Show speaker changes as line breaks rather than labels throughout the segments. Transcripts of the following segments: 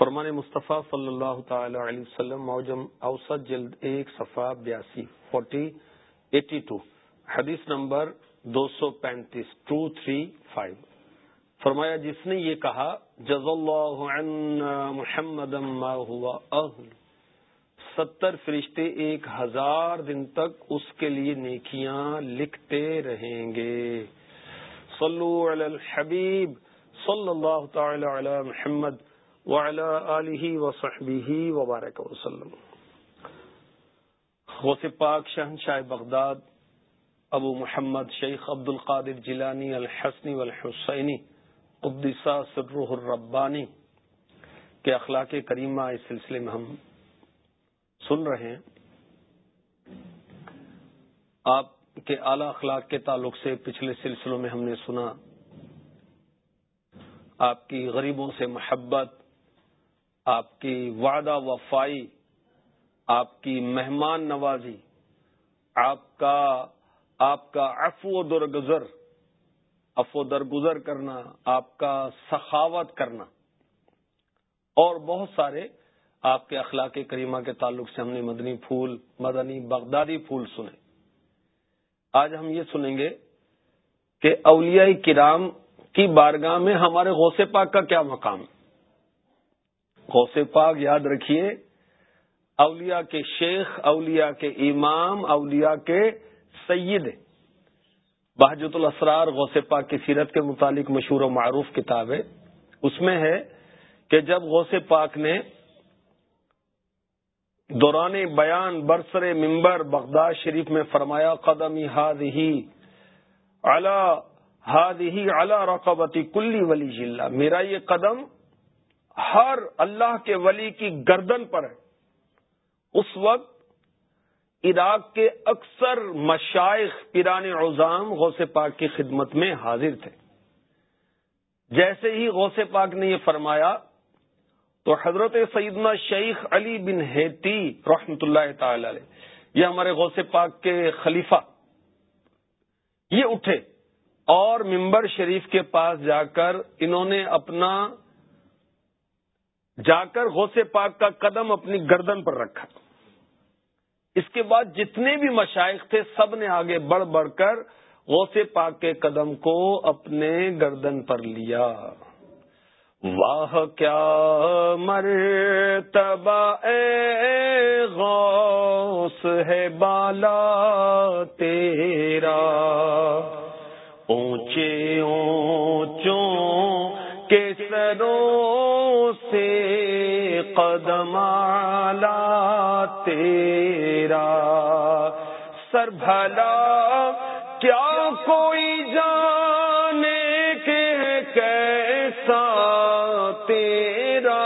فرمان مصطفیٰ صلی اللہ تعالی علیہ وسلم، موجم اوسط جلد ایک، صفحہ بیاسی، فورٹی ایٹی ٹو حدیث نمبر دو سو پینتیس ٹو تھری، فائیو۔ فرمایا، جس نے یہ کہا جز اللہ عنا محمد ما ہوا اہل ستر فرشتے ایک ہزار دن تک اس کے لیے نیکیاں لکھتے رہیں گے۔ صلو علی الحبیب، صلی اللہ تعالی علی محمد وعلى آله وصحبه وبارك وسلم۔ غوث پاک شہنشاہ بغداد، ابو محمد شیخ عبد القادر جیلانی الحسنی والحسینی قدسہ سرہ الربانی، کے اخلاق کریمہ اس سلسلے میں ہم سن رہے ہیں۔ آپ کے اعلی اخلاق کے تعلق سے پچھلے سلسلوں میں ہم نے سنا آپ کی غریبوں سے محبت آپ کی وعدہ وفائی، آپ کی مہمان نوازی، آپ کا آپ کا افو درگزر افو درگزر کرنا، آپ کا سخاوت کرنا۔ اور بہت سارے آپ کے اخلاق کریمہ کے تعلق سے ہم نے مدنی پھول، مدنی بغدادی پھول سنے۔ آج ہم یہ سنیں گے کہ اولیاء کرام کی بارگاہ میں ہمارے غوث پاک کا کیا مقام۔ ہے غوث پاک یاد رکھیے، اولیاء کے شیخ، اولیاء کے امام، اولیاء کے سید۔ بحجت الاسرار غوث پاک کی سیرت کے متعلق مشہور و معروف کتاب ہے۔ اس میں ہے کہ جب غوث پاک نے دوران بیان برسر ممبر بغداد شریف میں فرمایا قدم ہاد ہی اعلی ہاد ہی اعلی رقبتی کلی ولی جلد میرا یہ قدم ہر اللہ کے ولی کی گردن پر ہے۔ اس وقت عراق کے اکثر مشائق پیران عظام غوث پاک کی خدمت میں حاضر تھے۔ جیسے ہی غوث پاک نے یہ فرمایا تو حضرت سیدنا شیخ علی بن ہیتی رحمت اللہ تعالی علیہ، یہ ہمارے غوث پاک کے خلیفہ، یہ اٹھے اور ممبر شریف کے پاس جا کر انہوں نے اپنا جا کر غوث پاک کا قدم اپنی گردن پر رکھا۔ اس کے بعد جتنے بھی مشائق تھے سب نے آگے بڑھ بڑھ کر غوث پاک کے قدم کو اپنے گردن پر لیا۔ واہ، کیا مر اے غوث ہے بالا تیرا۔ اونچے اونچوں سروں سے قدم لا تیرا۔ سر بھلا، کیا کوئی جانے کے کیسا تیرا؟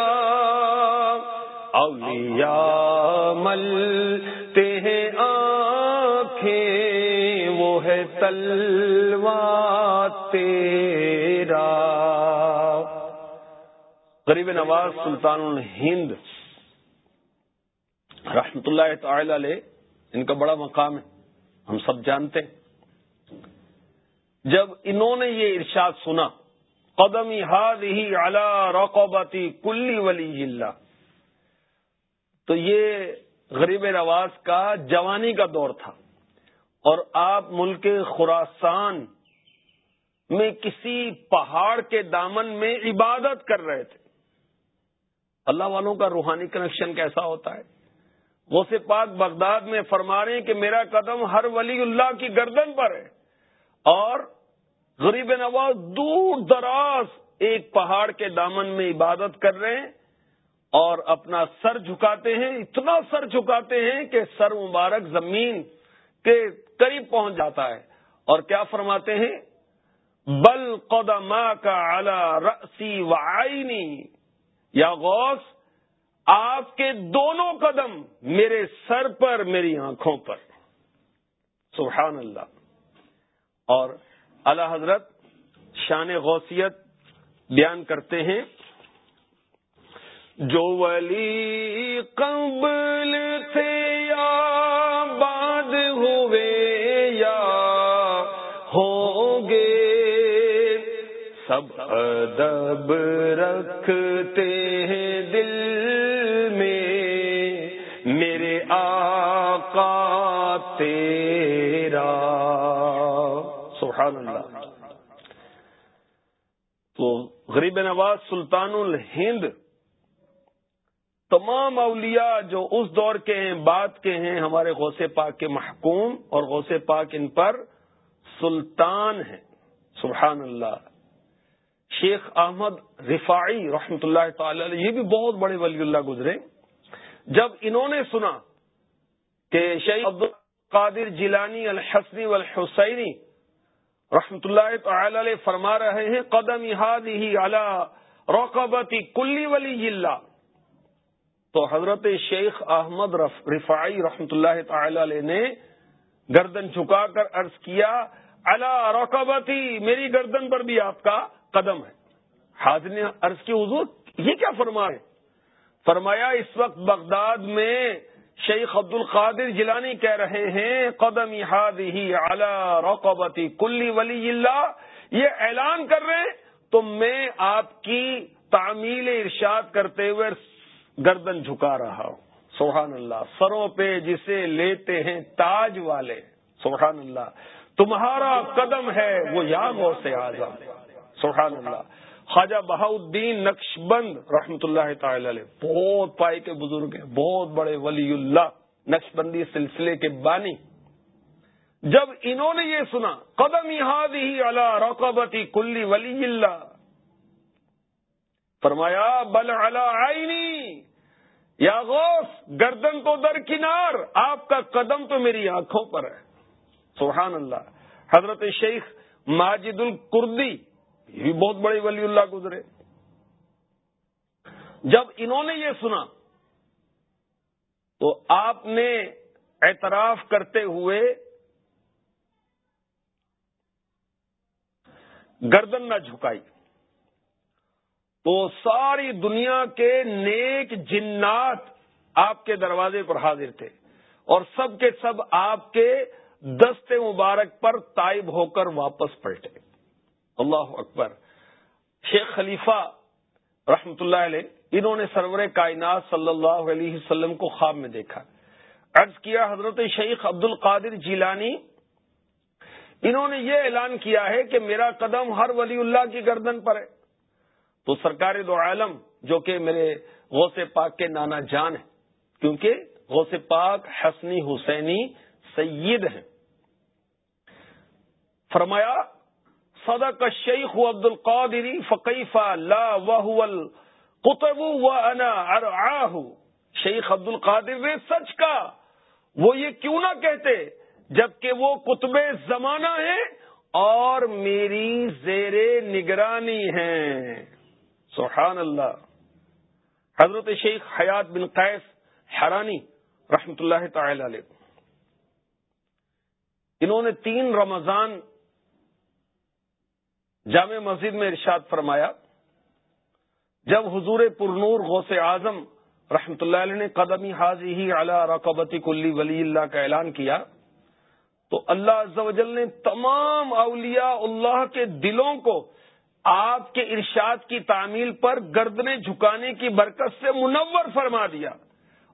اولیاء مل تے آنکھیں، وہ ہے تلوا تیرا۔ غریب نواز سلطان الہند رحمت اللہ تعالی علیہ، ان کا بڑا مقام ہے، ہم سب جانتے ہیں۔ جب انہوں نے یہ ارشاد سنا قدم ہاد ہی اعلی روقوباتی کلی ولی جلد تو یہ غریب نواز کا جوانی کا دور تھا۔ اور آپ ملک خوراسان میں کسی پہاڑ کے دامن میں عبادت کر رہے تھے۔ اللہ والوں کا روحانی کنیکشن کیسا ہوتا ہے؟ غوث پاک بغداد میں فرما رہے ہیں کہ میرا قدم ہر ولی اللہ کی گردن پر ہے۔ اور غریب نواز دور دراز ایک پہاڑ کے دامن میں عبادت کر رہے ہیں اور اپنا سر جھکاتے ہیں، اتنا سر جھکاتے ہیں کہ سر مبارک زمین کے قریب پہنچ جاتا ہے۔ اور کیا فرماتے ہیں؟ بل قدما کا اعلی رسی و آئینی یا غوث، آپ کے دونوں قدم میرے سر پر، میری آنکھوں پر۔ سبحان اللہ۔ اور اللہ حضرت شان غوثیت بیان کرتے ہیں، جو ولی قبل سے یا سب ادب رکھتے ہیں دل میں، میرے آقا تیرا۔ سبحان اللہ۔ تو غریب نواز سلطان الہند، تمام اولیاء جو اس دور کے ہیں، بعد کے ہیں، ہمارے غوث پاک کے محکوم اور غوث پاک ان پر سلطان ہیں۔ سبحان اللہ۔ شیخ احمد رفاعی رحمت اللہ تعالی یہ بھی بہت بڑے ولی اللہ گزرے۔ جب انہوں نے سنا کہ شیخ عبد القادر جیلانی الحسنی والحسینی رحمت اللہ تعالی علیہ فرما رہے ہیں قدم ہی اعلی روقبتی کلی ولی اللہ۔ تو حضرت شیخ احمد رفاعی رحمت اللہ تعالی علیہ نے گردن جھکا کر عرض کیا اللہ روقبتی میری گردن پر بھی آپ کا قدم ہے۔ حاضر نے عرض کی، حضور، یہ کیا فرما ہے فرمایا، اس وقت بغداد میں شیخ عبد القادر جلانی کہہ رہے ہیں قدم ہی اعلی روقبتی کلی ولی اللہ، یہ اعلان کر رہے ہیں۔ تو میں آپ کی تعمیل ارشاد کرتے ہوئے گردن جھکا رہا ہوں۔ سبحان اللہ، سروں پہ جسے لیتے ہیں تاج والے۔ سبحان اللہ، تمہارا قدم ہے، وہ یا سے آزاد سبحان اللہ. خواجہ بہاؤدین نقش بند رحمت اللہ تعالی علیہ. بہت پائی کے بزرگ ہیں. بہت بڑے ولی اللہ نقش بندی سلسلے کے بانی. جب انہوں نے یہ سنا قدم یاد ہی اللہ روقبتی کلی ولی اللہ. فرمایا، بل آئینی یا غوث، گردن تو در کنار. آپ کا قدم تو میری آنکھوں پر ہے. سبحان اللہ. حضرت شیخ ماجد القردی یہ بھی بہت بڑے ولی اللہ گزرے۔ جب انہوں نے یہ سنا، تو آپ نے اعتراف کرتے ہوئے گردن نہ جھکائی۔ تو ساری دنیا کے نیک جنات آپ کے دروازے پر حاضر تھے اور سب کے سب آپ کے دست مبارک پر تائب ہو کر واپس پلٹے۔ اللہ اکبر۔ شیخ خلیفہ رحمت اللہ علیہ، انہوں نے سرور کائنات صلی اللہ علیہ وسلم کو خواب میں دیکھا۔ عرض کیا، حضرت شیخ عبد القادر جیلانی، انہوں نے یہ اعلان کیا ہے کہ میرا قدم ہر ولی اللہ کی گردن پر ہے۔ تو سرکار دو عالم، جو کہ میرے غوث پاک کے نانا جان ہیں، کیونکہ غوث پاک حسنی حسینی سید ہیں۔ فرمایا صدق الشیخ عبد القادری فقیفہ لا القطب و انا شیخ عبد القادر نے سچ کا وہ یہ کیوں نہ کہتے؟ جبکہ وہ قطب زمانہ ہے اور میری زیر نگرانی ہیں۔ سبحان اللہ۔ حضرت شیخ حیات بن قیس حرانی رحمت اللہ تعالی علیہ۔ انہوں نے تین رمضان جامع مسجد میں ارشاد فرمایا، جب حضور پرنور غوث اعظم رحمت اللہ علیہ نے قدمی حاضی ہی اعلی رقبتی کلی ولی اللہ کا اعلان کیا، تو اللہ عز و جل نے تمام اولیاء اللہ کے دلوں کو آپ کے ارشاد کی تعمیل پر گردنے جھکانے کی برکت سے منور فرما دیا،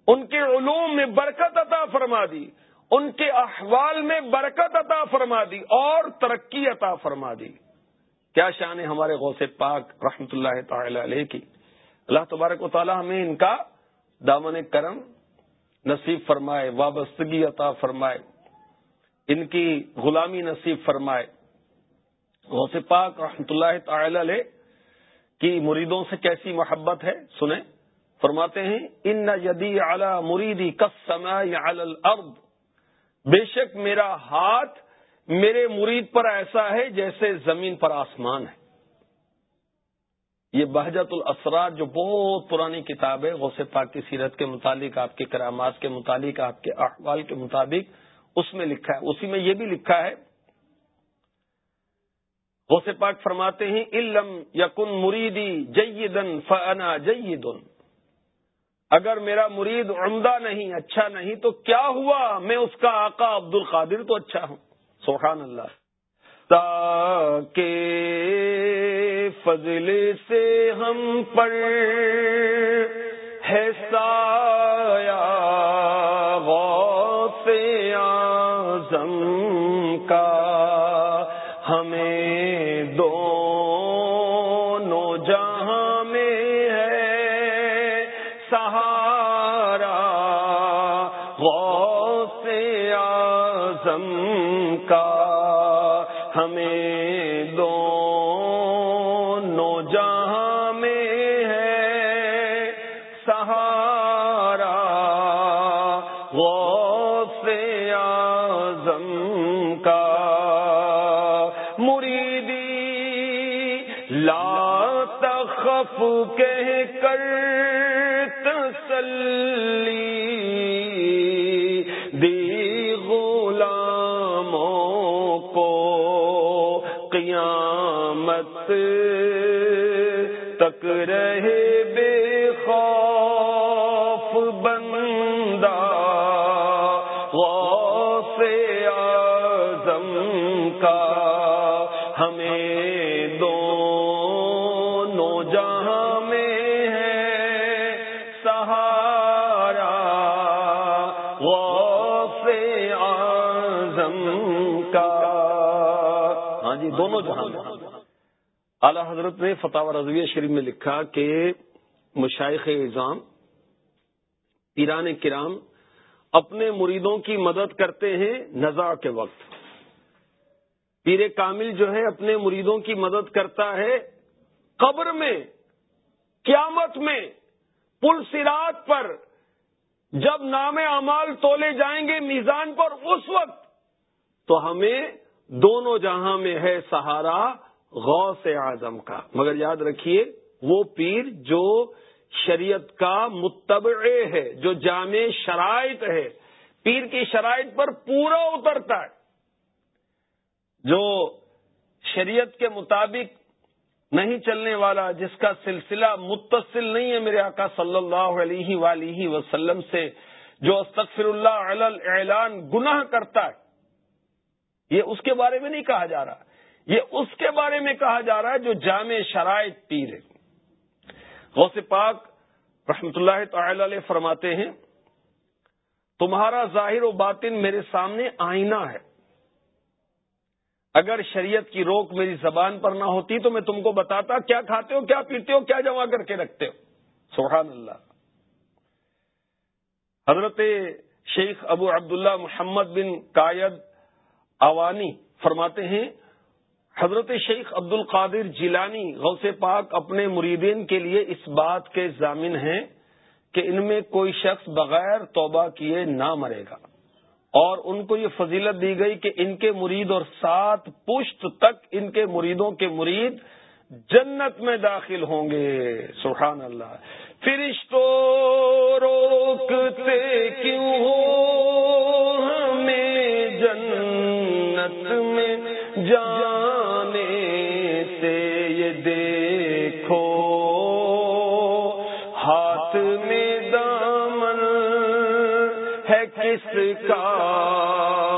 ان کے علوم میں برکت عطا فرما دی، ان کے احوال میں برکت عطا فرما دی اور ترقی عطا فرما دی۔ کیا شان ہے ہمارے غوث پاک رحمت اللہ تعالی علیہ کی۔ اللہ تبارک و تعالی ہمیں ان کا دامن کرم نصیب فرمائے، وابستگی عطا فرمائے، ان کی غلامی نصیب فرمائے۔ غوث پاک رحمت اللہ تعالی علیہ کی مریدوں سے کیسی محبت ہے؟ سنیں۔ فرماتے ہیں، ان یدی اعلی مریدی کس سما الارض بے شک میرا ہاتھ میرے مرید پر ایسا ہے جیسے زمین پر آسمان ہے۔ یہ بہجت الاسرار جو بہت پرانی کتاب ہے، غوث پاک کی سیرت کے متعلق، آپ کے کرامات کے متعلق، آپ کے احوال کے مطابق اس میں لکھا ہے۔ اسی میں یہ بھی لکھا ہے، غوث پاک فرماتے ہیں علم یقن مریدی جیدن فنا جیدن۔ اگر میرا مرید عمدہ نہیں اچھا نہیں تو کیا ہوا؟ میں اس کا آقا عبد القادر تو اچھا ہوں۔ سبحان اللہ۔ تاکہ فضل سے ہم پر ہے سایہ غوث اعظم کا ہمیں ہمیں دو تک رہے بے خوف بندہ، غوث اعظم کا۔ ہمیں دونوں جہاں میں ہے سہارا، غوث اعظم کا۔ ہاں جی دونوں جہاں اعلی حضرت نے فتح رضویہ شریف میں لکھا کہ مشائق اظام ایران کرام اپنے مریدوں کی مدد کرتے ہیں نزا کے وقت۔ پیر کامل جو ہے اپنے مریدوں کی مدد کرتا ہے قبر میں، قیامت میں، پل سرات پر۔ جب نام اعمال تولے جائیں گے میزان پر، اس وقت تو ہمیں دونوں جہاں میں ہے سہارا، غوث اعظم کا۔ مگر یاد رکھیے، وہ پیر جو شریعت کا متبع ہے، جو جامع شرائط ہے، پیر کی شرائط پر پورا اترتا ہے۔ جو شریعت کے مطابق نہیں چلنے والا، جس کا سلسلہ متصل نہیں ہے میرے آقا صلی اللہ علیہ ولیہ وسلم سے، جو استغفر اللہ علی اعلان گناہ کرتا ہے۔ یہ اس کے بارے میں نہیں کہا جا رہا۔ یہ اس کے بارے میں کہا جا رہا ہے جو جامع شرائط پیر ہے غوث پاک رحمت اللہ تعالی علیہ فرماتے ہیں، تمہارا ظاہر و باطن میرے سامنے آئینہ ہے۔ اگر شریعت کی روک میری زبان پر نہ ہوتی تو میں تم کو بتاتا کیا کھاتے ہو، کیا پیتے ہو، کیا جمع کر کے رکھتے ہو۔ سبحان اللہ۔ حضرت شیخ ابو عبداللہ محمد بن قائد اوانی فرماتے ہیں، حضرت شیخ عبد القادر جیلانی غوث پاک اپنے مریدین کے لیے اس بات کے ضامن ہیں کہ ان میں کوئی شخص بغیر توبہ کیے نہ مرے گا۔ اور ان کو یہ فضیلت دی گئی کہ ان کے مرید اور سات پشت تک ان کے مریدوں کے مرید جنت میں داخل ہوں گے۔ سبحان اللہ۔ فرشتوں، روکتے کیوں ہو؟ میں جان کس کا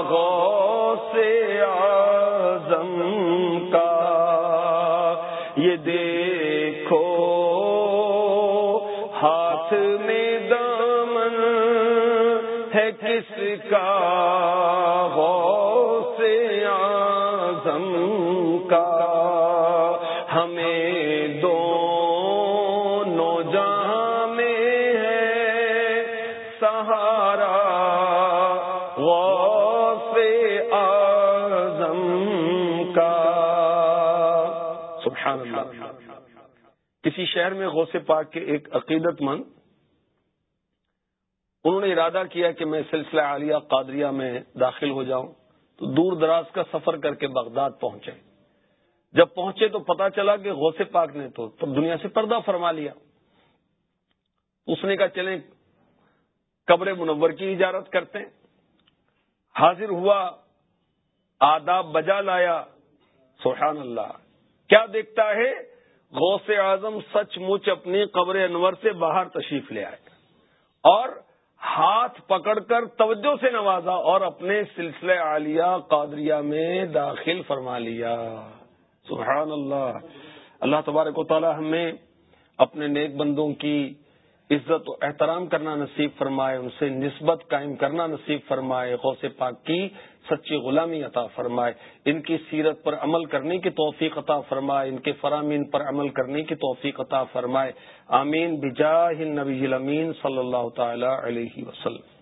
غوث اعظم کا؟ یہ دیکھو، ہاتھ میں دامن ہے کس کا غوث کسی شہر میں غوث پاک کے ایک عقیدت مند، انہوں نے ارادہ کیا کہ میں سلسلہ عالیہ قادریہ میں داخل ہو جاؤں، تو دور دراز کا سفر کر کے بغداد پہنچے۔ جب پہنچے تو پتا چلا کہ غوث پاک نے تو دنیا سے پردہ فرما لیا۔ اس نے کہا، چلیں قبر منور کی اجارت کرتے ہیں۔ حاضر ہوا، آداب بجا لایا۔ سبحان اللہ۔ کیا دیکھتا ہے؟ غوث اعظم سچ مچ اپنی قبر انور سے باہر تشریف لے آئے اور ہاتھ پکڑ کر توجہ سے نوازا اور اپنے سلسلے عالیہ قادریہ میں داخل فرما لیا۔ سبحان اللہ۔ اللہ تبارک و تعالی ہمیں اپنے نیک بندوں کی عزت و احترام کرنا نصیب فرمائے، ان سے نسبت قائم کرنا نصیب فرمائے، غوث پاک کی سچی غلامی عطا فرمائے۔ ان کی سیرت پر عمل کرنے کی توفیق عطا فرمائے، ان کے فرامین پر عمل کرنے کی توفیق عطا فرمائے۔ آمین۔ بجاہ النبی الامین صلی اللہ تعالی علیہ وسلم۔